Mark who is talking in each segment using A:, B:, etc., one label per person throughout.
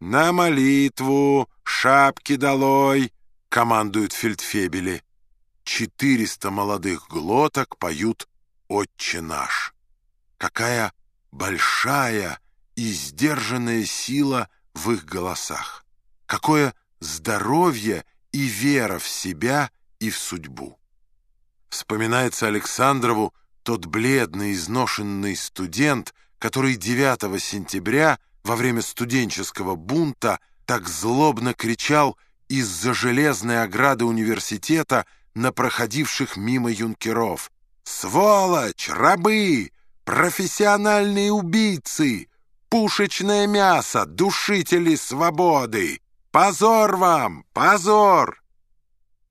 A: «На молитву! Шапки долой!» — командуют фельдфебели. Четыреста молодых глоток поют «Отче наш». Какая большая и сдержанная сила в их голосах! Какое здоровье и вера в себя и в судьбу! Вспоминается Александрову тот бледный, изношенный студент, который 9 сентября во время студенческого бунта так злобно кричал из-за железной ограды университета на проходивших мимо юнкеров. «Сволочь! Рабы! Профессиональные убийцы! Пушечное мясо! Душители свободы! Позор вам! Позор!»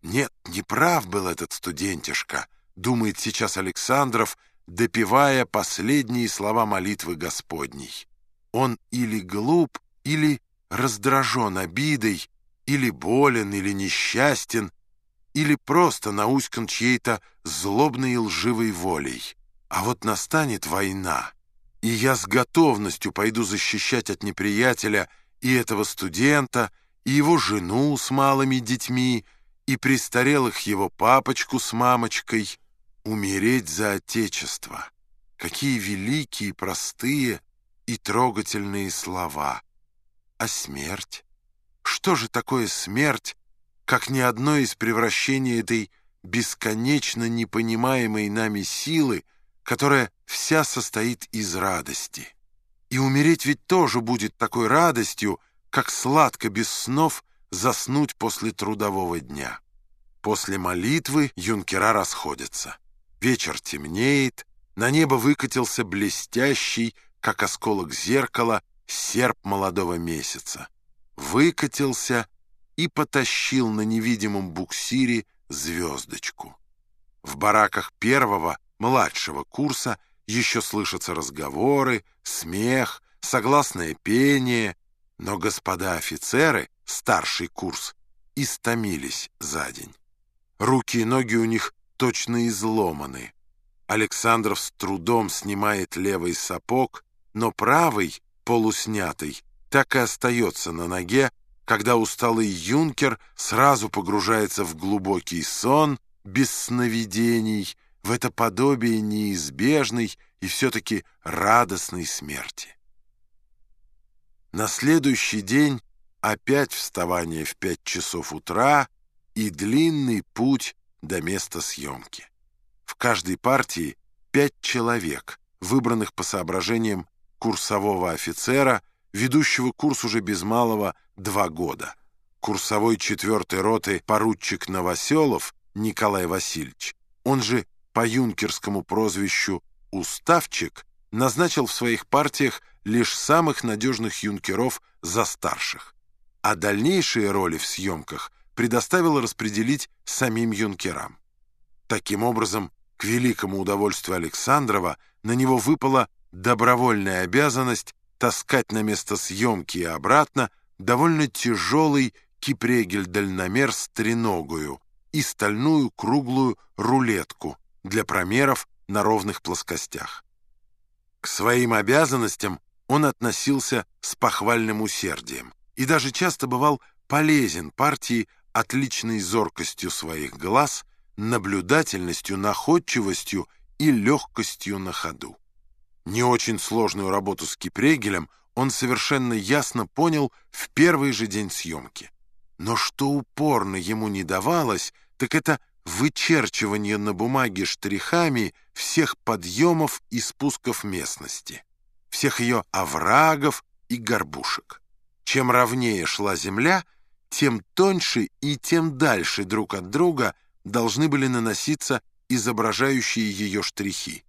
A: Нет, не прав был этот студентишка, думает сейчас Александров, допевая последние слова молитвы Господней. Он или глуп, или раздражен обидой, или болен, или несчастен, или просто науськан чьей-то злобной и лживой волей. А вот настанет война, и я с готовностью пойду защищать от неприятеля и этого студента, и его жену с малыми детьми, и престарелых его папочку с мамочкой, умереть за Отечество. Какие великие, простые и трогательные слова. А смерть? Что же такое смерть, как ни одно из превращений этой бесконечно непонимаемой нами силы, которая вся состоит из радости? И умереть ведь тоже будет такой радостью, как сладко без снов заснуть после трудового дня. После молитвы юнкера расходятся. Вечер темнеет, на небо выкатился блестящий, как осколок зеркала, серп молодого месяца. Выкатился и потащил на невидимом буксире звездочку. В бараках первого, младшего курса еще слышатся разговоры, смех, согласное пение, но господа офицеры, старший курс, истомились за день. Руки и ноги у них точно изломаны. Александров с трудом снимает левый сапог, но правый, полуснятый, так и остается на ноге, когда усталый юнкер сразу погружается в глубокий сон, без сновидений, в это подобие неизбежной и все-таки радостной смерти. На следующий день опять вставание в пять часов утра и длинный путь до места съемки. В каждой партии пять человек, выбранных по соображениям курсового офицера, ведущего курс уже без малого два года. Курсовой четвертой роты поручик Новоселов Николай Васильевич, он же по юнкерскому прозвищу «Уставчик», назначил в своих партиях лишь самых надежных юнкеров за старших, а дальнейшие роли в съемках предоставил распределить самим юнкерам. Таким образом, к великому удовольствию Александрова на него выпала добровольная обязанность таскать на место съемки и обратно довольно тяжелый кипрегель-дальномер с треногою и стальную круглую рулетку для промеров на ровных плоскостях. К своим обязанностям он относился с похвальным усердием и даже часто бывал полезен партии отличной зоркостью своих глаз, наблюдательностью, находчивостью и легкостью на ходу. Не очень сложную работу с Кипрегелем он совершенно ясно понял в первый же день съемки. Но что упорно ему не давалось, так это вычерчивание на бумаге штрихами всех подъемов и спусков местности, всех ее оврагов и горбушек. Чем ровнее шла земля, тем тоньше и тем дальше друг от друга должны были наноситься изображающие ее штрихи.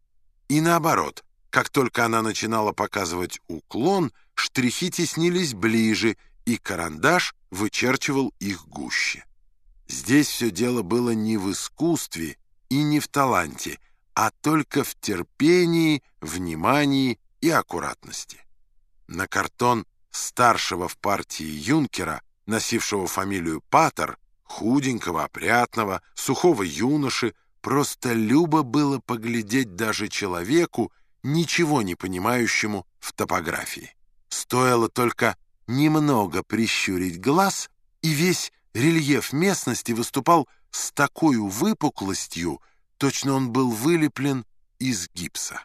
A: И наоборот, как только она начинала показывать уклон, штрихи теснились ближе, и карандаш вычерчивал их гуще. Здесь все дело было не в искусстве и не в таланте, а только в терпении, внимании и аккуратности. На картон старшего в партии юнкера, носившего фамилию Паттер, худенького, опрятного, сухого юноши, просто любо было поглядеть даже человеку, ничего не понимающему в топографии. Стоило только немного прищурить глаз, и весь рельеф местности выступал с такой выпуклостью, точно он был вылеплен из гипса.